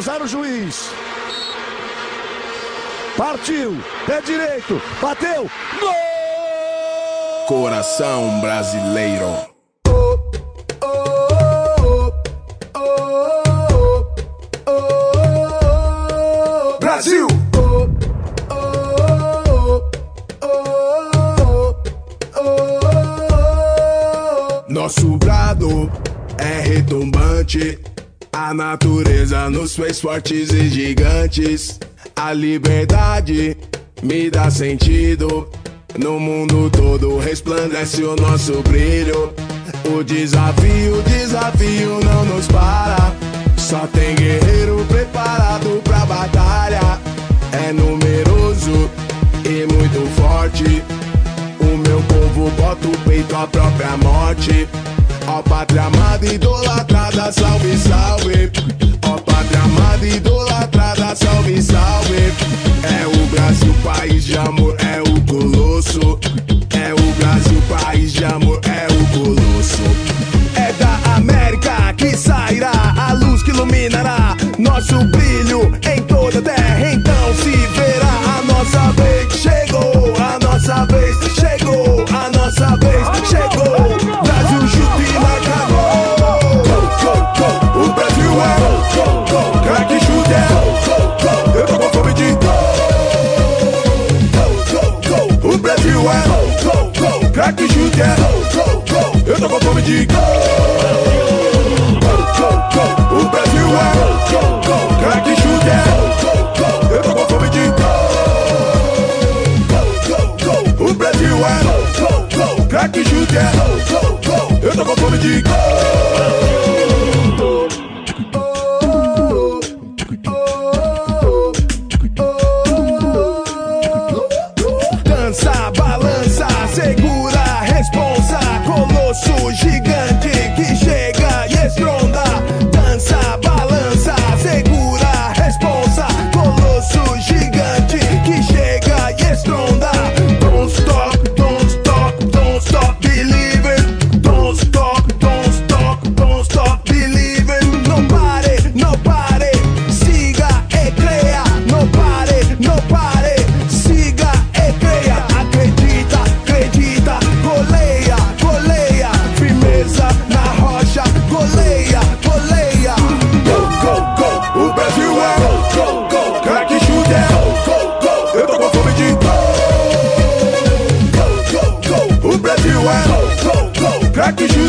avisar o juiz. Partiu, pé direito, bateu, gol! Coração brasileiro. Brasil! Nosso brado é retumbante. A natureza nos fez fortes e gigantes. A liberdade me dá sentido. No mundo todo resplandece o nosso brilho. O desafio, o desafio não nos para. Só tem guerreiro preparado pra batalha. É numeroso e muito forte. O meu povo bota o peito à própria morte. Ó pátria amada, idolatrada, amor, é o colosso. É da América que sairá a luz que iluminará nosso brilho em Gol. Eu tô com fome de gol. O Brasil é craque gol, eu tô com fome de gol. O Brasil é craque gol, eu tô com fome de gol.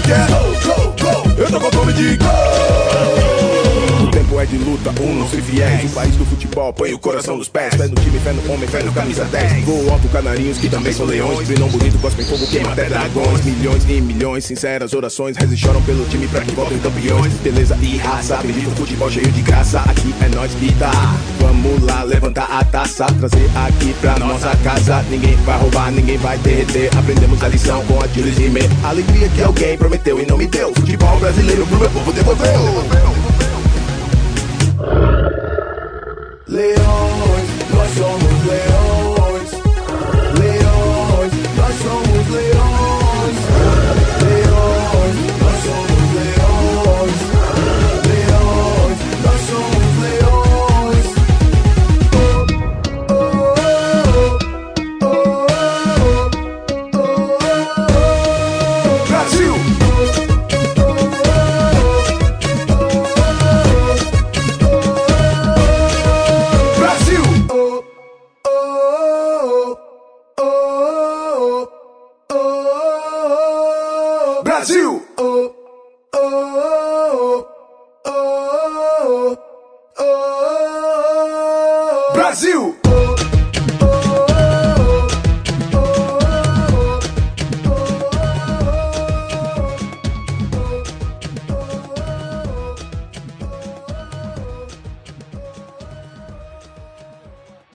Craque chute é. Eu tô com fome de gol. O tempo é de luta, um não se fiéis. O país do futebol põe o coração nos pés. Fé no time, fé no homem, fé no camisa 10. Voo alto, canarinhos que também são leões. Brilham bonito, cospem fogo, queima até dragões. Milhões e milhões, sinceras orações. Rezem choram pelo time pra que voltem campeões. Beleza e raça, bendito futebol cheio de graça. Aqui é nós que tá. Vamos levantar a taça. Trazer aqui pra nossa casa. Ninguém vai roubar, ninguém vai derreter. Aprendemos a lição com a Jules Rimet. Alegria que alguém prometeu e não me deu. Futebol brasileiro pro meu povo devolveu. Leões, nós somos leões. Oh. Brasil! Oh, oh, oh, oh, oh. Brasil!